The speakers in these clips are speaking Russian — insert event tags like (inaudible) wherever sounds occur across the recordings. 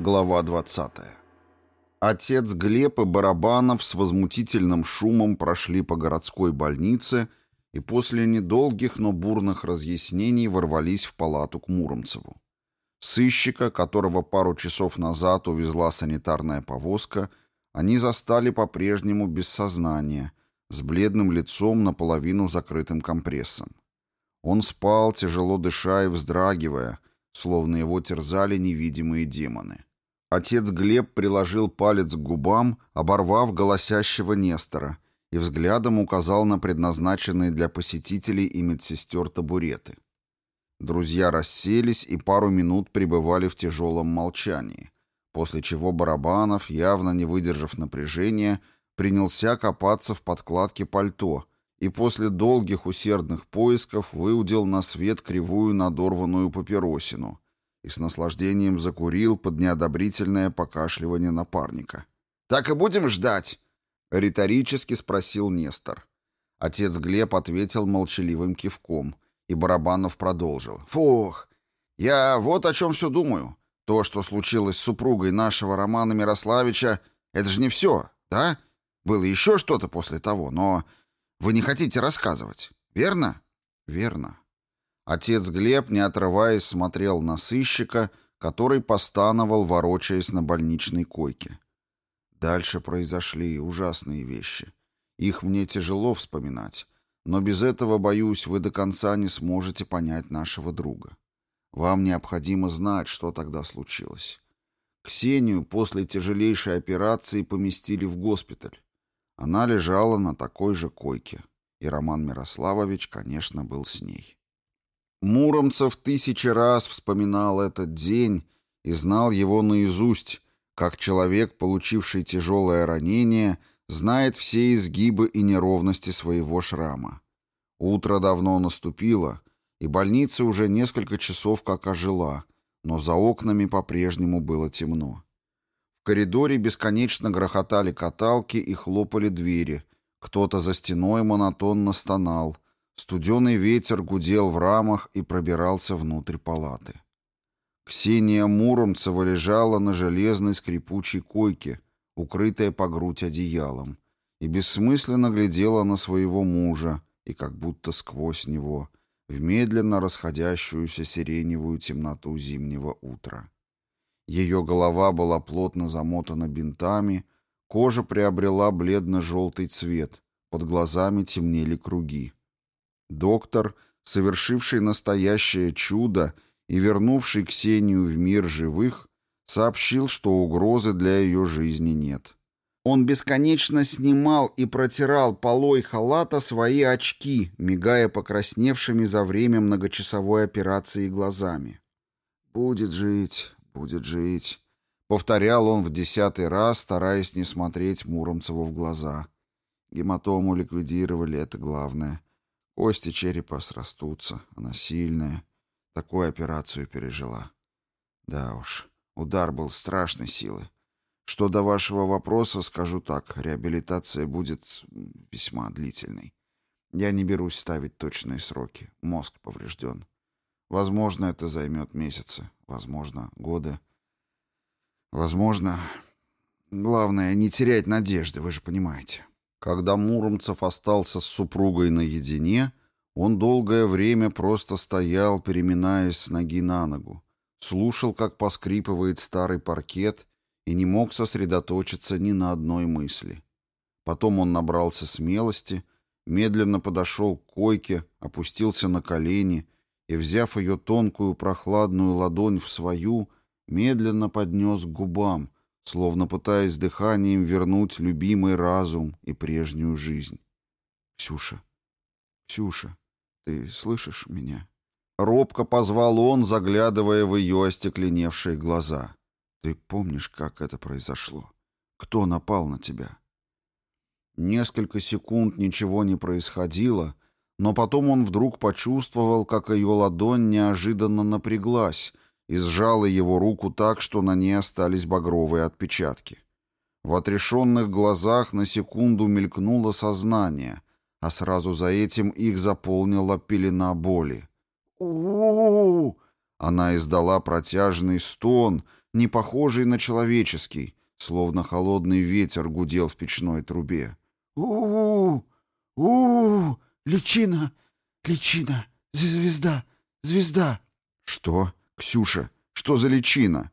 Глава 20. Отец Глеб и Барабанов с возмутительным шумом прошли по городской больнице и после недолгих, но бурных разъяснений ворвались в палату к Муромцеву. Сыщика, которого пару часов назад увезла санитарная повозка, они застали по-прежнему без сознания, с бледным лицом наполовину закрытым компрессом. Он спал, тяжело дыша и вздрагивая, словно его терзали невидимые демоны. Отец Глеб приложил палец к губам, оборвав голосящего Нестора, и взглядом указал на предназначенные для посетителей и медсестер табуреты. Друзья расселись и пару минут пребывали в тяжелом молчании, после чего Барабанов, явно не выдержав напряжения, принялся копаться в подкладке пальто и после долгих усердных поисков выудил на свет кривую надорванную папиросину — и с наслаждением закурил под неодобрительное покашливание напарника. «Так и будем ждать?» — риторически спросил Нестор. Отец Глеб ответил молчаливым кивком, и Барабанов продолжил. «Фух, я вот о чем все думаю. То, что случилось с супругой нашего Романа Мирославича, это же не все, да? Было еще что-то после того, но вы не хотите рассказывать, верно?» «Верно», Отец Глеб, не отрываясь, смотрел на сыщика, который постановал, ворочаясь на больничной койке. Дальше произошли ужасные вещи. Их мне тяжело вспоминать, но без этого, боюсь, вы до конца не сможете понять нашего друга. Вам необходимо знать, что тогда случилось. Ксению после тяжелейшей операции поместили в госпиталь. Она лежала на такой же койке, и Роман Мирославович, конечно, был с ней. Муромцев тысячи раз вспоминал этот день и знал его наизусть, как человек, получивший тяжелое ранение, знает все изгибы и неровности своего шрама. Утро давно наступило, и больница уже несколько часов как ожила, но за окнами по-прежнему было темно. В коридоре бесконечно грохотали каталки и хлопали двери. Кто-то за стеной монотонно стонал — Студеный ветер гудел в рамах и пробирался внутрь палаты. Ксения Муромцева лежала на железной скрипучей койке, укрытая по грудь одеялом, и бессмысленно глядела на своего мужа, и как будто сквозь него, в медленно расходящуюся сиреневую темноту зимнего утра. Ее голова была плотно замотана бинтами, кожа приобрела бледно-желтый цвет, под глазами темнели круги. Доктор, совершивший настоящее чудо и вернувший Ксению в мир живых, сообщил, что угрозы для ее жизни нет. Он бесконечно снимал и протирал полой халата свои очки, мигая покрасневшими за время многочасовой операции глазами. «Будет жить, будет жить», — повторял он в десятый раз, стараясь не смотреть Муромцеву в глаза. Гематому ликвидировали, это главное. Кости черепа срастутся, она сильная. Такую операцию пережила. Да уж, удар был страшной силы. Что до вашего вопроса, скажу так, реабилитация будет весьма длительной. Я не берусь ставить точные сроки, мозг поврежден. Возможно, это займет месяцы, возможно, годы. Возможно... Главное, не терять надежды, вы же понимаете. Когда Муромцев остался с супругой наедине, он долгое время просто стоял, переминаясь с ноги на ногу, слушал, как поскрипывает старый паркет, и не мог сосредоточиться ни на одной мысли. Потом он набрался смелости, медленно подошел к койке, опустился на колени и, взяв ее тонкую прохладную ладонь в свою, медленно поднес к губам — словно пытаясь дыханием вернуть любимый разум и прежнюю жизнь. «Ксюша! Ксюша! Ты слышишь меня?» Робко позвал он, заглядывая в ее остекленевшие глаза. «Ты помнишь, как это произошло? Кто напал на тебя?» Несколько секунд ничего не происходило, но потом он вдруг почувствовал, как ее ладонь неожиданно напряглась, и сжала его руку так, что на ней остались багровые отпечатки. В отрешенных глазах на секунду мелькнуло сознание, а сразу за этим их заполнила пелена боли. у у Она издала протяжный стон, не похожий на человеческий, словно холодный ветер гудел в печной трубе. у у у Личина! Личина! Звезда! Звезда!» «Что?» «Ксюша, что за личина?»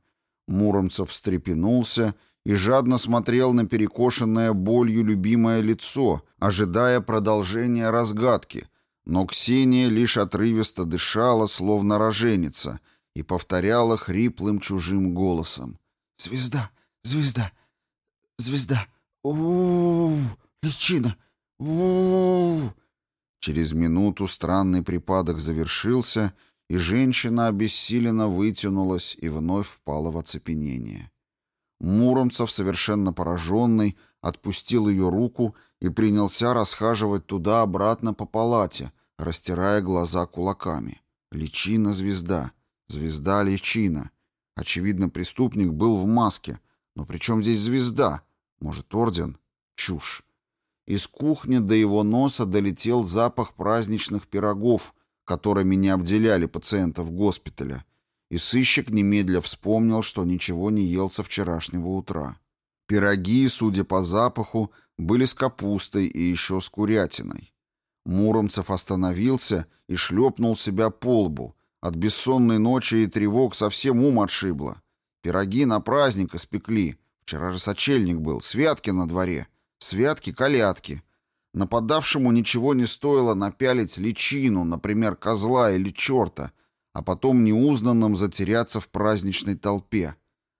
Муромцев встрепенулся и жадно смотрел на перекошенное болью любимое лицо, ожидая продолжения разгадки, но Ксения лишь отрывисто дышала, словно роженица, и повторяла хриплым чужим голосом. «Звезда! Звезда! Звезда! у у, Личина! у, -у Через минуту странный припадок завершился, и женщина обессиленно вытянулась и вновь впала в оцепенение. Муромцев, совершенно пораженный, отпустил ее руку и принялся расхаживать туда-обратно по палате, растирая глаза кулаками. Личина-звезда. Звезда-личина. Очевидно, преступник был в маске. Но при чем здесь звезда? Может, орден? Чушь. Из кухни до его носа долетел запах праздничных пирогов, которыми не обделяли пациентов госпиталя, и сыщик немедля вспомнил, что ничего не ел со вчерашнего утра. Пироги, судя по запаху, были с капустой и еще с курятиной. Муромцев остановился и шлепнул себя по лбу. От бессонной ночи и тревог совсем ум отшибло. Пироги на праздник испекли. Вчера же сочельник был, святки на дворе, святки-колядки — Нападавшему ничего не стоило напялить личину, например, козла или черта, а потом неузнанным затеряться в праздничной толпе.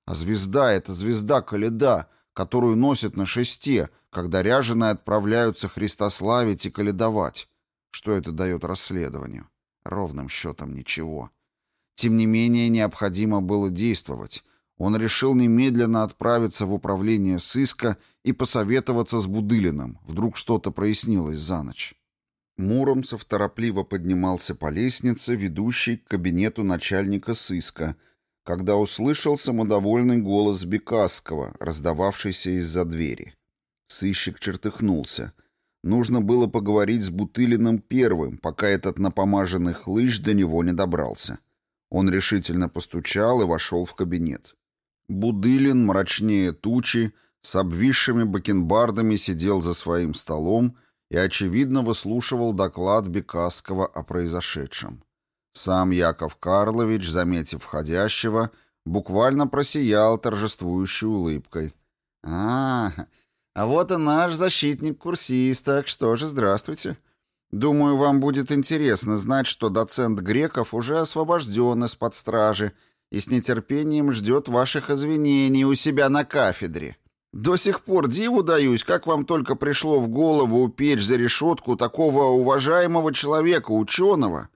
А звезда — это звезда Каледа, которую носят на шесте, когда ряженые отправляются христославить и коледовать. Что это дает расследованию? Ровным счетом ничего. Тем не менее, необходимо было действовать, он решил немедленно отправиться в управление сыска и посоветоваться с Будылиным, вдруг что-то прояснилось за ночь. Муромцев торопливо поднимался по лестнице, ведущей к кабинету начальника сыска, когда услышал самодовольный голос Бекасского, раздававшийся из-за двери. Сыщик чертыхнулся. Нужно было поговорить с Бутылиным первым, пока этот напомаженный хлыщ до него не добрался. Он решительно постучал и вошел в кабинет. Будылин, мрачнее тучи, с обвисшими бакенбардами сидел за своим столом и, очевидно, выслушивал доклад Бекасского о произошедшем. Сам Яков Карлович, заметив входящего, буквально просиял торжествующей улыбкой. «А, а вот и наш защитник курсисток, что же, здравствуйте. Думаю, вам будет интересно знать, что доцент Греков уже освобожден из-под стражи и с нетерпением ждет ваших извинений у себя на кафедре. До сих пор диву даюсь, как вам только пришло в голову упечь за решетку такого уважаемого человека, ученого,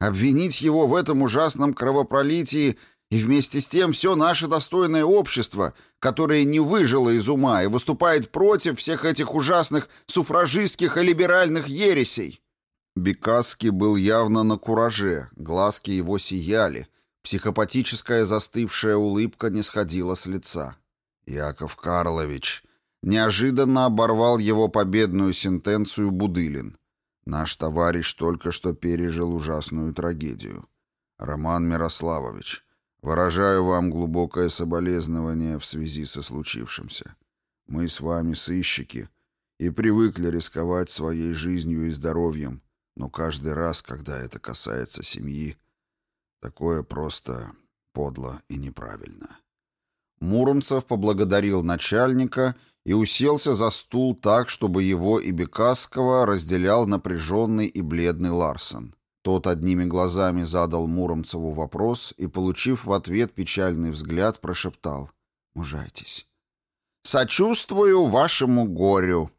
обвинить его в этом ужасном кровопролитии и вместе с тем все наше достойное общество, которое не выжило из ума и выступает против всех этих ужасных суфражистских и либеральных ересей». Бекасский был явно на кураже, глазки его сияли, Психопатическая застывшая улыбка не сходила с лица. «Яков Карлович!» Неожиданно оборвал его победную сентенцию Будылин. «Наш товарищ только что пережил ужасную трагедию. Роман Мирославович, выражаю вам глубокое соболезнование в связи со случившимся. Мы с вами сыщики и привыкли рисковать своей жизнью и здоровьем, но каждый раз, когда это касается семьи, — Такое просто подло и неправильно. Муромцев поблагодарил начальника и уселся за стул так, чтобы его и Бекасского разделял напряженный и бледный Ларсон. Тот одними глазами задал Муромцеву вопрос и, получив в ответ печальный взгляд, прошептал «Мужайтесь». «Сочувствую вашему горю».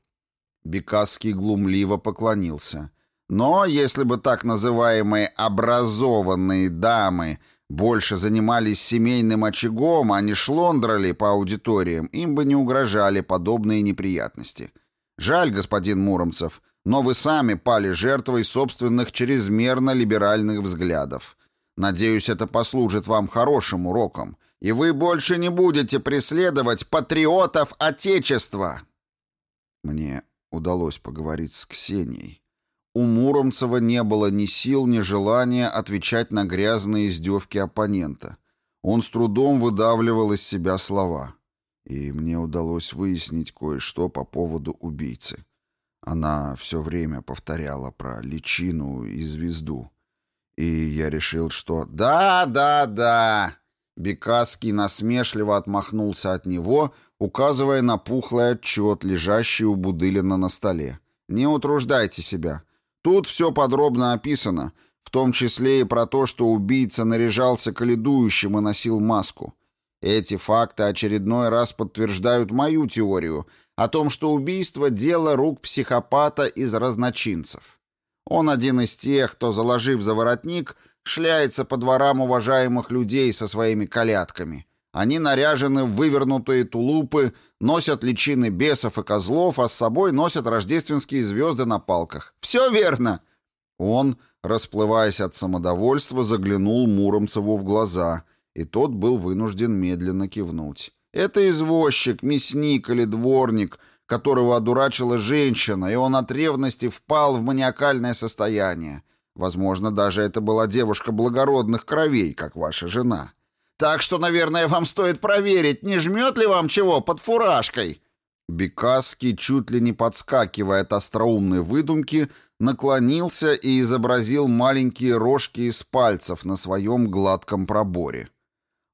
Бекасский глумливо поклонился – но если бы так называемые «образованные дамы» больше занимались семейным очагом, а не шлондрали по аудиториям, им бы не угрожали подобные неприятности. Жаль, господин Муромцев, но вы сами пали жертвой собственных чрезмерно либеральных взглядов. Надеюсь, это послужит вам хорошим уроком, и вы больше не будете преследовать патриотов Отечества. Мне удалось поговорить с Ксенией у Муромцева не было ни сил, ни желания отвечать на грязные издевки оппонента. Он с трудом выдавливал из себя слова. И мне удалось выяснить кое-что по поводу убийцы. Она все время повторяла про личину и звезду. И я решил, что «Да, да, да!» Бекаский насмешливо отмахнулся от него, указывая на пухлый отчет, лежащий у Будылина на столе. «Не утруждайте себя. Тут все подробно описано, в том числе и про то, что убийца наряжался каледующим и носил маску. Эти факты очередной раз подтверждают мою теорию о том, что убийство – дело рук психопата из разночинцев. Он один из тех, кто, заложив за воротник, шляется по дворам уважаемых людей со своими колядками – они наряжены в вывернутые тулупы, носят личины бесов и козлов, а с собой носят рождественские звезды на палках. Все верно!» Он, расплываясь от самодовольства, заглянул Муромцеву в глаза, и тот был вынужден медленно кивнуть. «Это извозчик, мясник или дворник, которого одурачила женщина, и он от ревности впал в маниакальное состояние. Возможно, даже это была девушка благородных кровей, как ваша жена». Так что, наверное, вам стоит проверить, не жмет ли вам чего под фуражкой». Бекасский, чуть ли не подскакивая от остроумной выдумки, наклонился и изобразил маленькие рожки из пальцев на своем гладком проборе.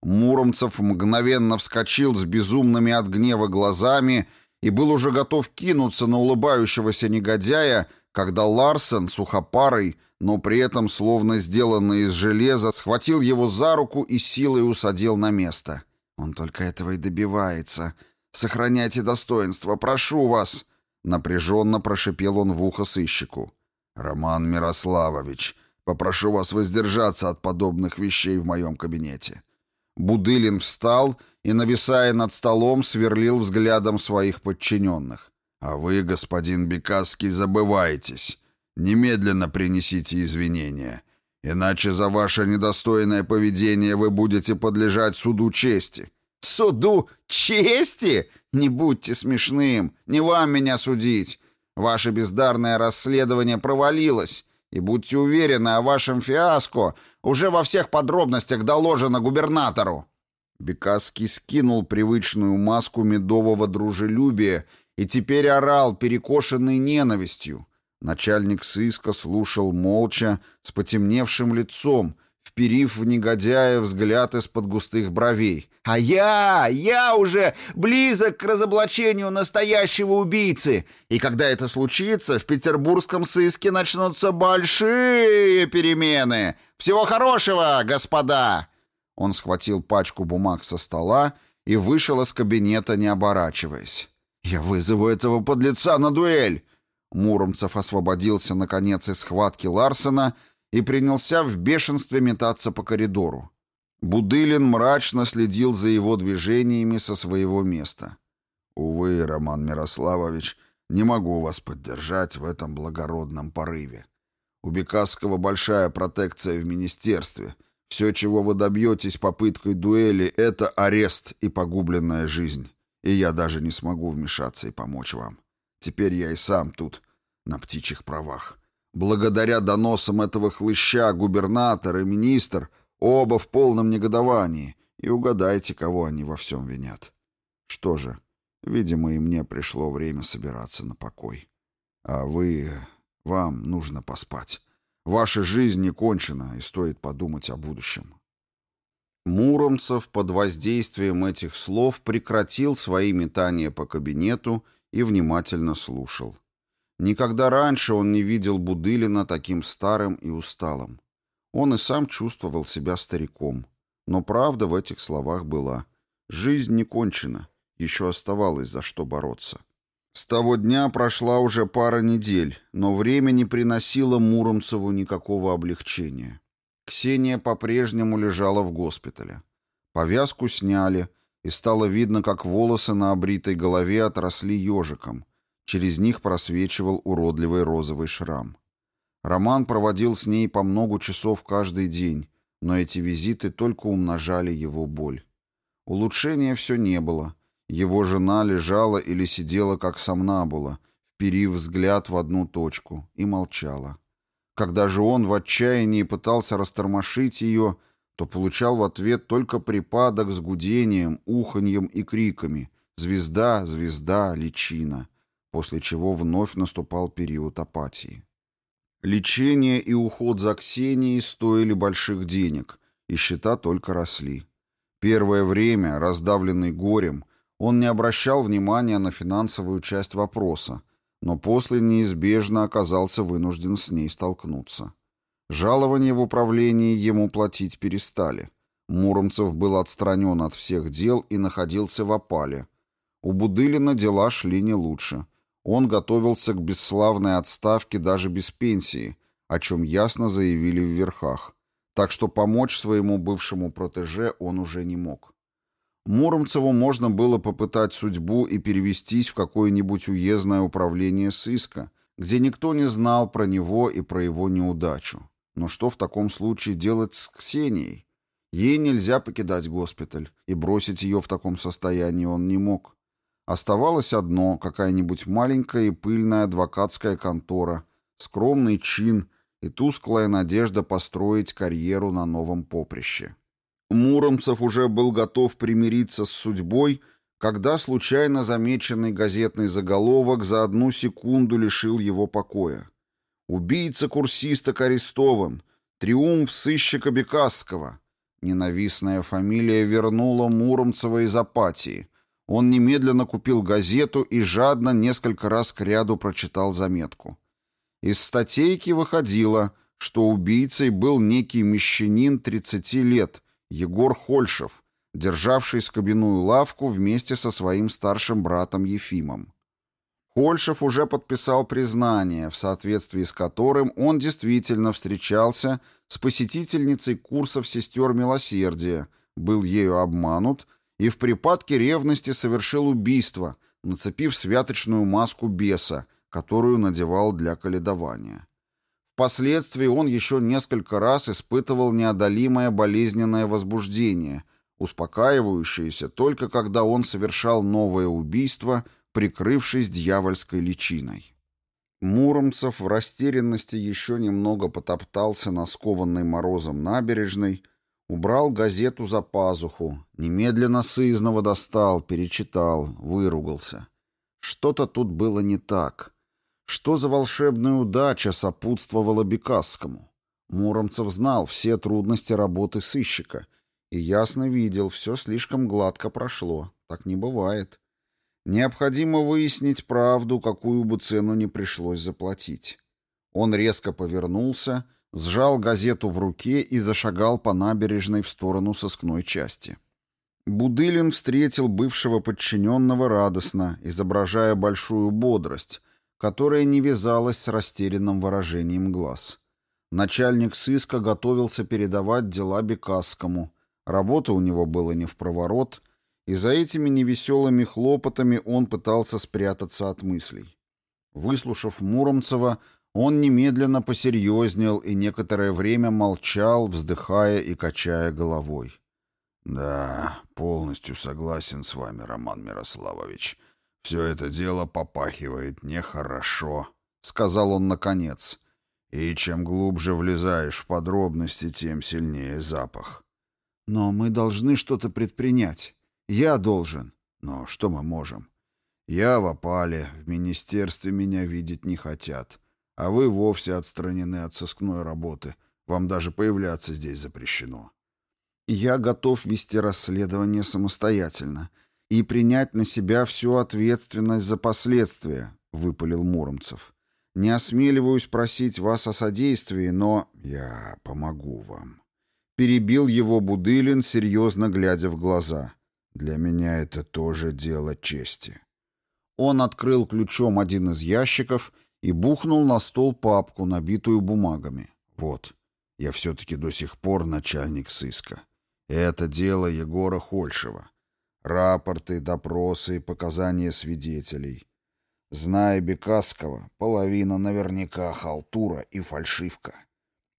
Муромцев мгновенно вскочил с безумными от гнева глазами и был уже готов кинуться на улыбающегося негодяя, когда Ларсен, сухопарый, но при этом, словно сделанный из железа, схватил его за руку и силой усадил на место. «Он только этого и добивается. Сохраняйте достоинство, прошу вас!» Напряженно прошипел он в ухо сыщику. «Роман Мирославович, попрошу вас воздержаться от подобных вещей в моем кабинете». Будылин встал и, нависая над столом, сверлил взглядом своих подчиненных. «А вы, господин Бекасский, забываетесь. Немедленно принесите извинения, иначе за ваше недостойное поведение вы будете подлежать суду чести». «Суду чести? Не будьте смешным, не вам меня судить. Ваше бездарное расследование провалилось, и будьте уверены, о вашем фиаско уже во всех подробностях доложено губернатору». Бекасский скинул привычную маску медового дружелюбия и теперь орал, перекошенный ненавистью. Начальник сыска слушал молча, с потемневшим лицом, вперив в негодяя взгляд из-под густых бровей. «А я, я уже близок к разоблачению настоящего убийцы! И когда это случится, в петербургском сыске начнутся большие перемены! Всего хорошего, господа!» Он схватил пачку бумаг со стола и вышел из кабинета, не оборачиваясь. «Я вызову этого подлеца на дуэль!» Муромцев освободился, наконец, из схватки Ларсена и принялся в бешенстве метаться по коридору. Будылин мрачно следил за его движениями со своего места. «Увы, Роман Мирославович, не могу вас поддержать в этом благородном порыве. У Бекасского большая протекция в министерстве. Все, чего вы добьетесь попыткой дуэли, это арест и погубленная жизнь. И я даже не смогу вмешаться и помочь вам теперь я и сам тут, на птичьих правах. Благодаря доносам этого хлыща губернатор и министр оба в полном негодовании, и угадайте, кого они во всем винят. Что же, видимо, и мне пришло время собираться на покой. А вы... вам нужно поспать. Ваша жизнь не кончена, и стоит подумать о будущем. Муромцев под воздействием этих слов прекратил свои метания по кабинету и внимательно слушал. Никогда раньше он не видел Будылина таким старым и усталым. Он и сам чувствовал себя стариком. Но правда в этих словах была. Жизнь не кончена, еще оставалось за что бороться. С того дня прошла уже пара недель, но время не приносило Муромцеву никакого облегчения. Ксения по-прежнему лежала в госпитале. Повязку сняли, и стало видно, как волосы на обритой голове отросли ежиком. Через них просвечивал уродливый розовый шрам. Роман проводил с ней по много часов каждый день, но эти визиты только умножали его боль. Улучшения все не было. Его жена лежала или сидела, как сомнабула, вперив взгляд в одну точку, и молчала. Когда же он в отчаянии пытался растормошить ее, то получал в ответ только припадок с гудением, уханьем и криками «Звезда! Звезда! Личина!», после чего вновь наступал период апатии. Лечение и уход за Ксенией стоили больших денег, и счета только росли. Первое время, раздавленный горем, он не обращал внимания на финансовую часть вопроса, но после неизбежно оказался вынужден с ней столкнуться. Жалование в управлении ему платить перестали. Муромцев был отстранен от всех дел и находился в опале. У Будылина дела шли не лучше. Он готовился к бесславной отставке даже без пенсии, о чем ясно заявили в верхах. Так что помочь своему бывшему протеже он уже не мог. Муромцеву можно было попытать судьбу и перевестись в какое-нибудь уездное управление сыска, где никто не знал про него и про его неудачу. Но что в таком случае делать с Ксенией? Ей нельзя покидать госпиталь, и бросить ее в таком состоянии он не мог. Оставалось одно, какая-нибудь маленькая и пыльная адвокатская контора, скромный чин и тусклая надежда построить карьеру на новом поприще. Муромцев уже был готов примириться с судьбой, когда случайно замеченный газетный заголовок за одну секунду лишил его покоя. Убийца курсисток арестован. Триумф сыщика Бекасского. Ненавистная фамилия вернула Муромцева из апатии. Он немедленно купил газету и жадно несколько раз к ряду прочитал заметку. Из статейки выходило, что убийцей был некий мещанин 30 лет, Егор Хольшев, державший скобяную лавку вместе со своим старшим братом Ефимом. Польшев уже подписал признание, в соответствии с которым он действительно встречался с посетительницей курсов сестер милосердия, был ею обманут и в припадке ревности совершил убийство, нацепив святочную маску беса, которую надевал для каледования. Впоследствии он еще несколько раз испытывал неодолимое болезненное возбуждение, успокаивающееся только когда он совершал новое убийство – прикрывшись дьявольской личиной. Муромцев в растерянности еще немного потоптался на скованной морозом набережной, убрал газету за пазуху, немедленно сызново достал, перечитал, выругался. Что-то тут было не так. Что за волшебная удача сопутствовала Бекасскому? Муромцев знал все трудности работы сыщика и ясно видел, все слишком гладко прошло, так не бывает. Необходимо выяснить правду, какую бы цену не пришлось заплатить. Он резко повернулся, сжал газету в руке и зашагал по набережной в сторону сыскной части. Будылин встретил бывшего подчиненного радостно, изображая большую бодрость, которая не вязалась с растерянным выражением глаз. Начальник сыска готовился передавать дела Бекасскому. Работа у него была не в проворот, и за этими невеселыми хлопотами он пытался спрятаться от мыслей. Выслушав Муромцева, он немедленно посерьезнел и некоторое время молчал, вздыхая и качая головой. «Да, полностью согласен с вами, Роман Мирославович. Все это дело попахивает нехорошо», — сказал он наконец. «И чем глубже влезаешь в подробности, тем сильнее запах». «Но мы должны что-то предпринять». Я должен. Но что мы можем? Я в опале, в министерстве меня видеть не хотят. А вы вовсе отстранены от сыскной работы. Вам даже появляться здесь запрещено. Я готов вести расследование самостоятельно и принять на себя всю ответственность за последствия, выпалил Муромцев. Не осмеливаюсь просить вас о содействии, но я помогу вам. Перебил его Будылин, серьезно глядя в глаза. — для меня это тоже дело чести. Он открыл ключом один из ящиков и бухнул на стол папку, набитую бумагами. Вот, я все-таки до сих пор начальник сыска. Это дело Егора Хольшева. Рапорты, допросы, показания свидетелей. Зная Бекаскова, половина наверняка халтура и фальшивка.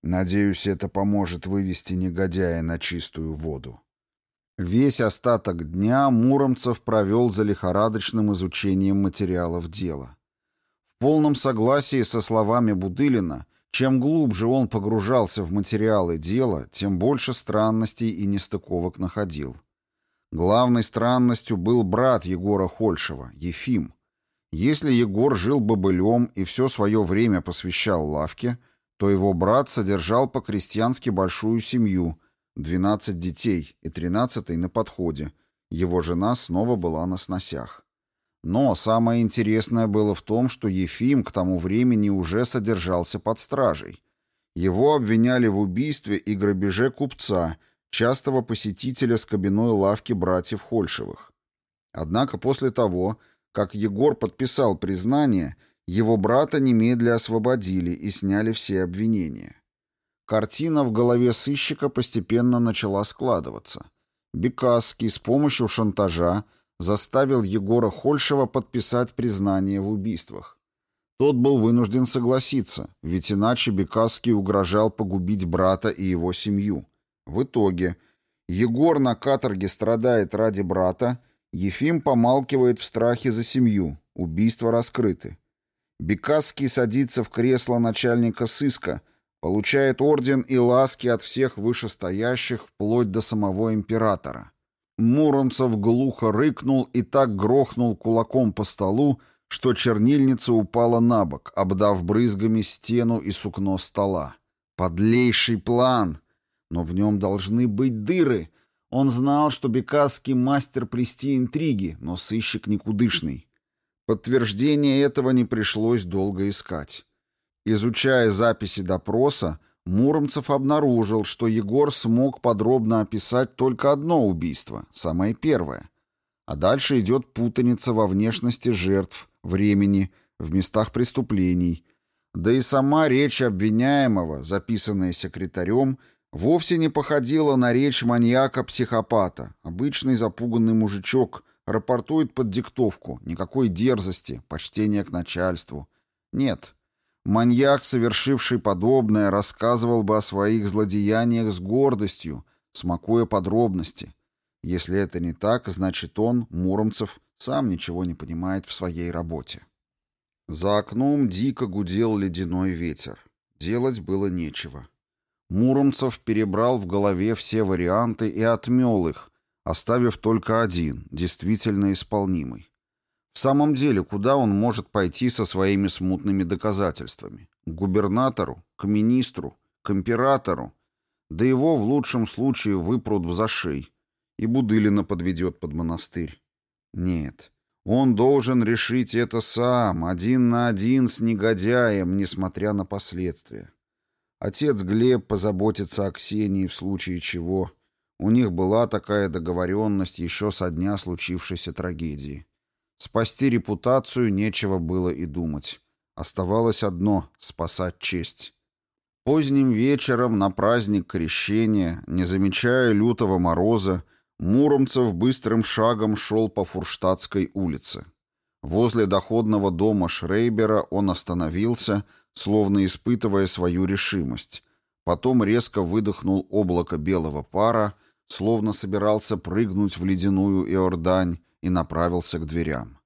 Надеюсь, это поможет вывести негодяя на чистую воду. Весь остаток дня Муромцев провел за лихорадочным изучением материалов дела. В полном согласии со словами Будылина, чем глубже он погружался в материалы дела, тем больше странностей и нестыковок находил. Главной странностью был брат Егора Хольшева, Ефим. Если Егор жил бобылем и все свое время посвящал лавке, то его брат содержал по-крестьянски большую семью – 12 детей и 13 на подходе. Его жена снова была на сносях. Но самое интересное было в том, что Ефим к тому времени уже содержался под стражей. Его обвиняли в убийстве и грабеже купца, частого посетителя скобяной лавки братьев Хольшевых. Однако после того, как Егор подписал признание, его брата немедля освободили и сняли все обвинения. Картина в голове сыщика постепенно начала складываться. Бекасский с помощью шантажа заставил Егора Хольшева подписать признание в убийствах. Тот был вынужден согласиться, ведь иначе Бекасский угрожал погубить брата и его семью. В итоге Егор на каторге страдает ради брата, Ефим помалкивает в страхе за семью, убийства раскрыты. Бекасский садится в кресло начальника сыска – получает орден и ласки от всех вышестоящих вплоть до самого императора. Муромцев глухо рыкнул и так грохнул кулаком по столу, что чернильница упала на бок, обдав брызгами стену и сукно стола. Подлейший план! Но в нем должны быть дыры. Он знал, что бекасский мастер плести интриги, но сыщик никудышный. Подтверждение этого не пришлось долго искать. Изучая записи допроса, Муромцев обнаружил, что Егор смог подробно описать только одно убийство, самое первое. А дальше идет путаница во внешности жертв, времени, в местах преступлений. Да и сама речь обвиняемого, записанная секретарем, вовсе не походила на речь маньяка-психопата. Обычный запуганный мужичок рапортует под диктовку, никакой дерзости, почтения к начальству. Нет, Маньяк, совершивший подобное, рассказывал бы о своих злодеяниях с гордостью, смакуя подробности. Если это не так, значит он, Муромцев, сам ничего не понимает в своей работе. За окном дико гудел ледяной ветер. Делать было нечего. Муромцев перебрал в голове все варианты и отмел их, оставив только один, действительно исполнимый. В самом деле, куда он может пойти со своими смутными доказательствами? К губернатору? К министру? К императору? Да его в лучшем случае выпрут в зашей, и Будылина подведет под монастырь. Нет, он должен решить это сам, один на один с негодяем, несмотря на последствия. Отец Глеб позаботится о Ксении в случае чего. У них была такая договоренность еще со дня случившейся трагедии. Спасти репутацию нечего было и думать. Оставалось одно — спасать честь. Поздним вечером на праздник Крещения, не замечая лютого мороза, Муромцев быстрым шагом шел по Фурштадтской улице. Возле доходного дома Шрейбера он остановился, словно испытывая свою решимость. Потом резко выдохнул облако белого пара, словно собирался прыгнуть в ледяную Иордань, и направился к дверям.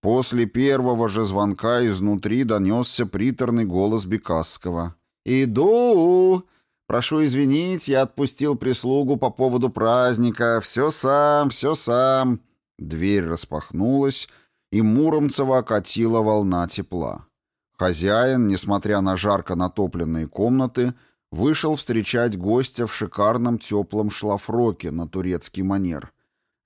После первого же звонка изнутри донесся приторный голос Бекасского. «Иду! Прошу извинить, я отпустил прислугу по поводу праздника. Все сам, все сам!» Дверь распахнулась, и Муромцева окатила волна тепла. Хозяин, несмотря на жарко натопленные комнаты, вышел встречать гостя в шикарном теплом шлафроке на турецкий манер —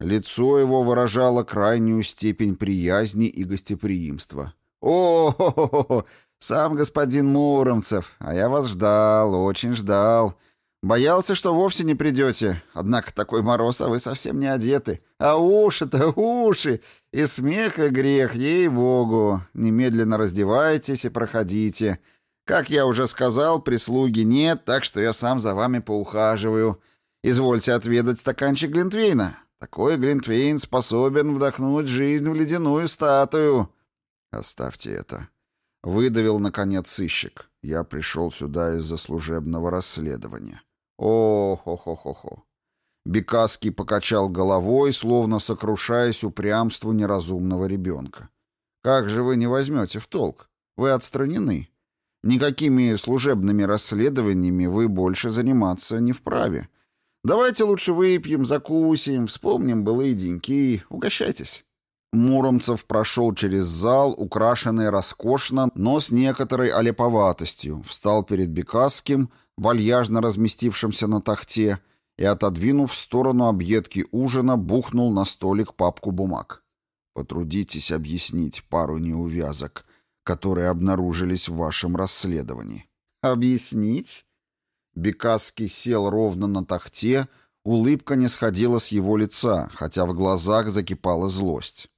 Лицо его выражало крайнюю степень приязни и гостеприимства. о хо хо хо Сам господин Муромцев! А я вас ждал, очень ждал. Боялся, что вовсе не придете. Однако такой мороз, а вы совсем не одеты. А уши-то уши! И смех, и грех, ей-богу! Немедленно раздевайтесь и проходите. Как я уже сказал, прислуги нет, так что я сам за вами поухаживаю. Извольте отведать стаканчик Глинтвейна. Такой Гринтвейн способен вдохнуть жизнь в ледяную статую. Оставьте это. Выдавил, наконец, сыщик. Я пришел сюда из-за служебного расследования. О-хо-хо-хо-хо. Бекаский покачал головой, словно сокрушаясь упрямству неразумного ребенка. «Как же вы не возьмете в толк? Вы отстранены. Никакими служебными расследованиями вы больше заниматься не вправе. Давайте лучше выпьем, закусим, вспомним былые деньки. Угощайтесь». Муромцев прошел через зал, украшенный роскошно, но с некоторой олеповатостью, встал перед Бекасским, вальяжно разместившимся на тахте, и, отодвинув в сторону объедки ужина, бухнул на столик папку бумаг. «Потрудитесь объяснить пару неувязок, которые обнаружились в вашем расследовании». «Объяснить?» Бекаский сел ровно на тахте, улыбка не сходила с его лица, хотя в глазах закипала злость.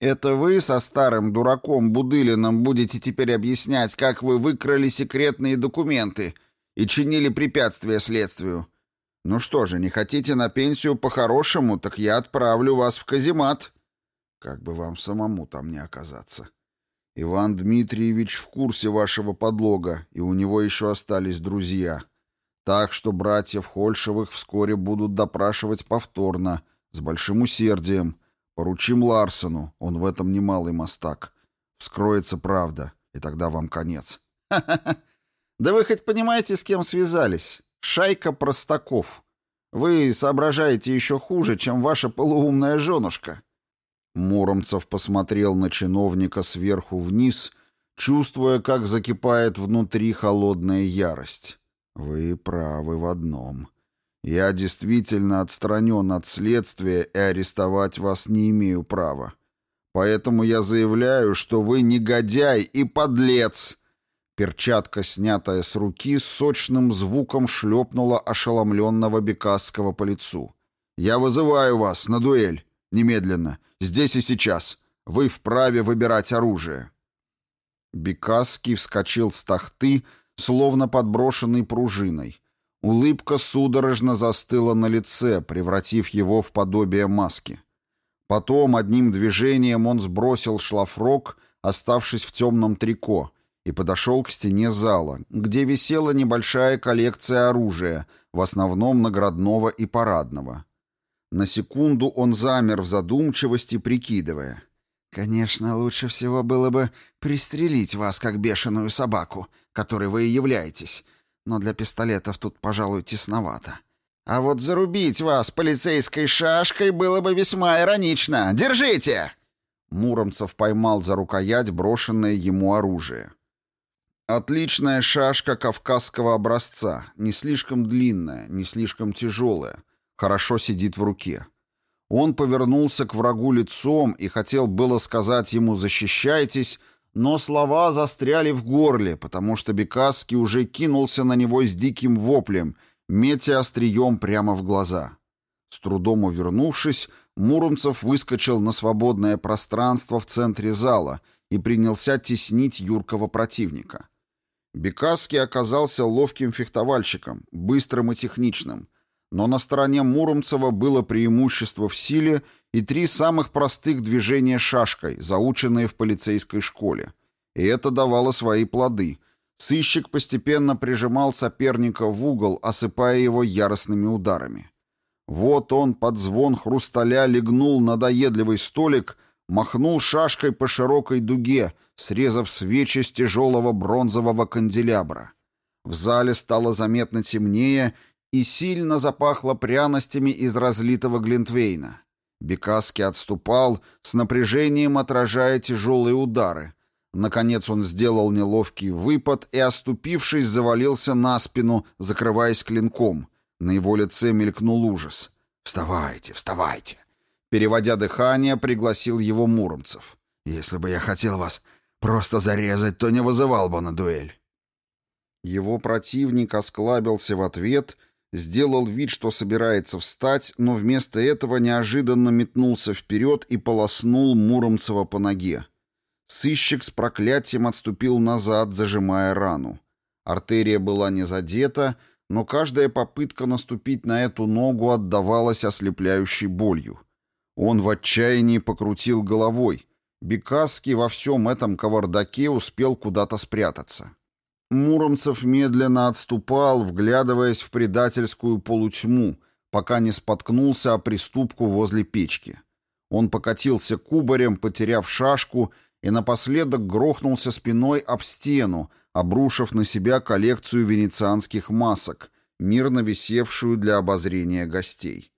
«Это вы со старым дураком Будылиным будете теперь объяснять, как вы выкрали секретные документы и чинили препятствия следствию? Ну что же, не хотите на пенсию по-хорошему, так я отправлю вас в каземат». Как бы вам самому там не оказаться. Иван Дмитриевич в курсе вашего подлога, и у него еще остались друзья. Так что братьев Хольшевых вскоре будут допрашивать повторно, с большим усердием. Поручим Ларсону, он в этом немалый мастак. Вскроется правда, и тогда вам конец. (laughs) Да вы хоть понимаете, с кем связались? Шайка простаков. Вы соображаете еще хуже, чем ваша полуумная женушка. Муромцев посмотрел на чиновника сверху вниз, чувствуя, как закипает внутри холодная ярость. «Вы правы в одном. Я действительно отстранен от следствия и арестовать вас не имею права. Поэтому я заявляю, что вы негодяй и подлец!» Перчатка, снятая с руки, с сочным звуком шлепнула ошеломленного Бекасского по лицу. «Я вызываю вас на дуэль. Немедленно. Здесь и сейчас. Вы вправе выбирать оружие». Бекасский вскочил с тахты, словно подброшенный пружиной. Улыбка судорожно застыла на лице, превратив его в подобие маски. Потом одним движением он сбросил шлафрок, оставшись в темном трико, и подошел к стене зала, где висела небольшая коллекция оружия, в основном наградного и парадного. На секунду он замер в задумчивости, прикидывая — Конечно, лучше всего было бы пристрелить вас, как бешеную собаку, которой вы и являетесь. Но для пистолетов тут, пожалуй, тесновато. А вот зарубить вас полицейской шашкой было бы весьма иронично. Держите!» Муромцев поймал за рукоять брошенное ему оружие. Отличная шашка кавказского образца, не слишком длинная, не слишком тяжелая, хорошо сидит в руке. Он повернулся к врагу лицом и хотел было сказать ему «защищайтесь», но слова застряли в горле, потому что Бекасский уже кинулся на него с диким воплем, метя острием прямо в глаза. С трудом увернувшись, Муромцев выскочил на свободное пространство в центре зала и принялся теснить юркого противника. Бекасский оказался ловким фехтовальщиком, быстрым и техничным, но на стороне Муромцева было преимущество в силе и три самых простых движения шашкой, заученные в полицейской школе. И это давало свои плоды. Сыщик постепенно прижимал соперника в угол, осыпая его яростными ударами. Вот он под звон хрусталя легнул надоедливый столик, махнул шашкой по широкой дуге, срезав свечи с тяжелого бронзового канделябра. В зале стало заметно темнее, и сильно запахло пряностями из разлитого глинтвейна. Бекаски отступал, с напряжением отражая тяжелые удары. Наконец он сделал неловкий выпад и, оступившись, завалился на спину, закрываясь клинком. На его лице мелькнул ужас. «Вставайте, вставайте!» Переводя дыхание, пригласил его Муромцев. «Если бы я хотел вас просто зарезать, то не вызывал бы на дуэль». Его противник осклабился в ответ Сделал вид, что собирается встать, но вместо этого неожиданно метнулся вперед и полоснул Муромцева по ноге. Сыщик с проклятием отступил назад, зажимая рану. Артерия была не задета, но каждая попытка наступить на эту ногу отдавалась ослепляющей болью. Он в отчаянии покрутил головой. Бекасский во всем этом кавардаке успел куда-то спрятаться. Муромцев медленно отступал, вглядываясь в предательскую полутьму, пока не споткнулся о приступку возле печки. Он покатился кубарем, потеряв шашку, и напоследок грохнулся спиной об стену, обрушив на себя коллекцию венецианских масок, мирно висевшую для обозрения гостей.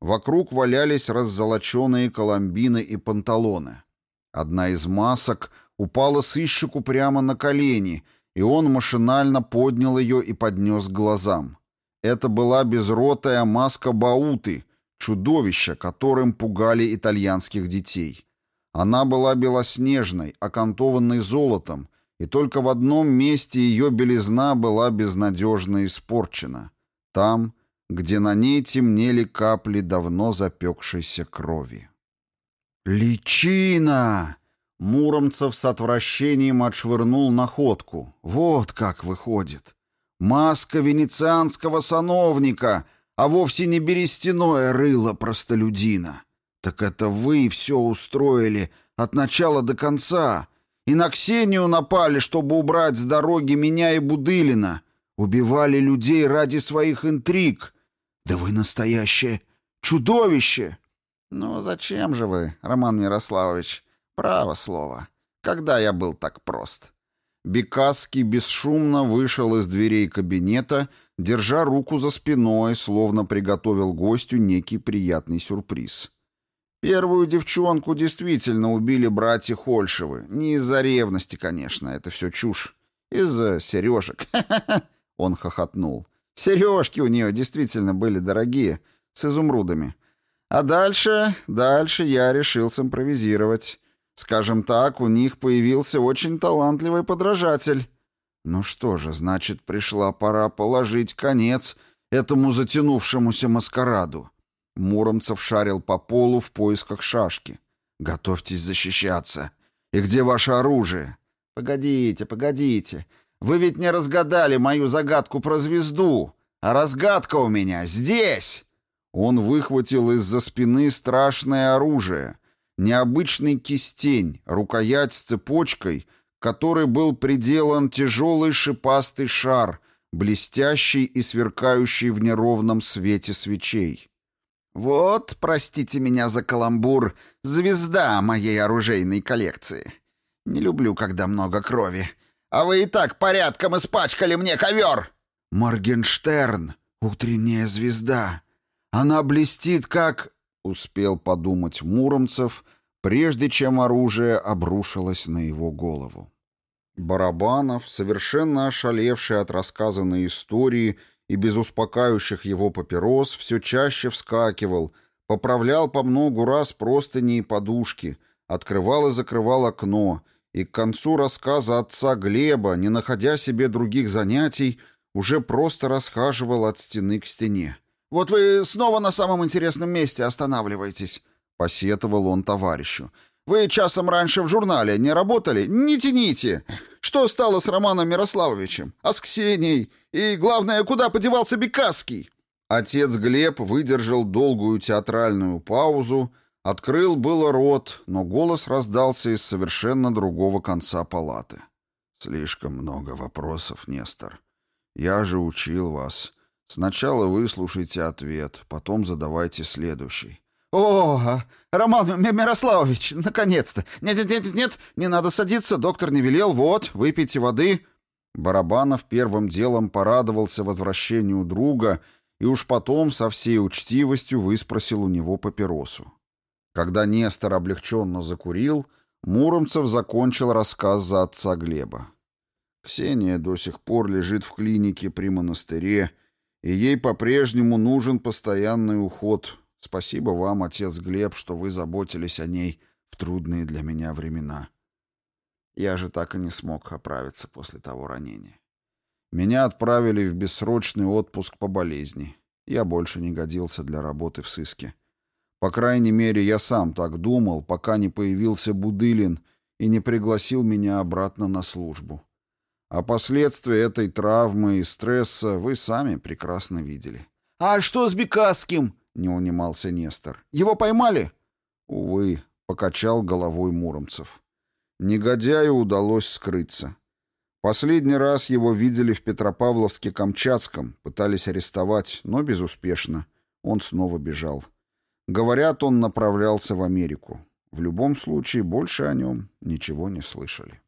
Вокруг валялись раззолоченные коломбины и панталоны. Одна из масок упала сыщику прямо на колени, и он машинально поднял ее и поднес к глазам. Это была безротая маска Бауты, чудовище, которым пугали итальянских детей. Она была белоснежной, окантованной золотом, и только в одном месте ее белизна была безнадежно испорчена. Там, где на ней темнели капли давно запекшейся крови. «Личина!» Муромцев с отвращением отшвырнул находку. Вот как выходит. Маска венецианского сановника, а вовсе не берестяное рыло простолюдина. Так это вы все устроили от начала до конца. И на Ксению напали, чтобы убрать с дороги меня и Будылина. Убивали людей ради своих интриг. Да вы настоящее чудовище! — Ну зачем же вы, Роман Мирославович? Право слово. Когда я был так прост? Бекаский бесшумно вышел из дверей кабинета, держа руку за спиной, словно приготовил гостю некий приятный сюрприз. Первую девчонку действительно убили братья Хольшевы. Не из-за ревности, конечно, это все чушь. Из-за сережек. (laughs) Он хохотнул. Сережки у нее действительно были дорогие, с изумрудами. А дальше, дальше я решил симпровизировать. Скажем так, у них появился очень талантливый подражатель. Ну что же, значит, пришла пора положить конец этому затянувшемуся маскараду. Муромцев шарил по полу в поисках шашки. «Готовьтесь защищаться. И где ваше оружие?» «Погодите, погодите. Вы ведь не разгадали мою загадку про звезду. А разгадка у меня здесь!» Он выхватил из-за спины страшное оружие — необычный кистень, рукоять с цепочкой, который был приделан тяжелый шипастый шар, блестящий и сверкающий в неровном свете свечей. «Вот, простите меня за каламбур, звезда моей оружейной коллекции. Не люблю, когда много крови. А вы и так порядком испачкали мне ковер!» «Моргенштерн, утренняя звезда. Она блестит, как успел подумать Муромцев, прежде чем оружие обрушилось на его голову. Барабанов, совершенно ошалевший от рассказанной истории и без успокаивающих его папирос, все чаще вскакивал, поправлял по многу раз простыни и подушки, открывал и закрывал окно, и к концу рассказа отца Глеба, не находя себе других занятий, уже просто расхаживал от стены к стене. «Вот вы снова на самом интересном месте останавливаетесь», — посетовал он товарищу. «Вы часом раньше в журнале не работали? Не тяните! Что стало с Романом Мирославовичем? А с Ксенией? И, главное, куда подевался Бекасский?» Отец Глеб выдержал долгую театральную паузу, открыл было рот, но голос раздался из совершенно другого конца палаты. «Слишком много вопросов, Нестор. Я же учил вас. Сначала выслушайте ответ, потом задавайте следующий. «О, а, Роман Мирославович, наконец-то! Нет-нет-нет, не надо садиться, доктор не велел, вот, выпейте воды!» Барабанов первым делом порадовался возвращению друга и уж потом со всей учтивостью выспросил у него папиросу. Когда Нестор облегченно закурил, Муромцев закончил рассказ за отца Глеба. Ксения до сих пор лежит в клинике при монастыре, и ей по-прежнему нужен постоянный уход. Спасибо вам, отец Глеб, что вы заботились о ней в трудные для меня времена. Я же так и не смог оправиться после того ранения. Меня отправили в бессрочный отпуск по болезни. Я больше не годился для работы в сыске. По крайней мере, я сам так думал, пока не появился Будылин и не пригласил меня обратно на службу. А последствия этой травмы и стресса вы сами прекрасно видели. «А что с Бекасским?» — не унимался Нестор. «Его поймали?» «Увы», — покачал головой Муромцев. Негодяю удалось скрыться. Последний раз его видели в Петропавловске-Камчатском, пытались арестовать, но безуспешно. Он снова бежал. Говорят, он направлялся в Америку. В любом случае, больше о нем ничего не слышали.